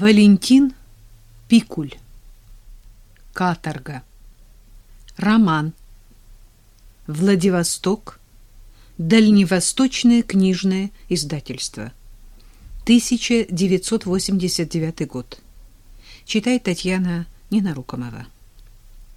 Валентин Пикуль. Каторга. Роман. Владивосток. Дальневосточное книжное издательство. 1989 год. Читает Татьяна Ненарукомова.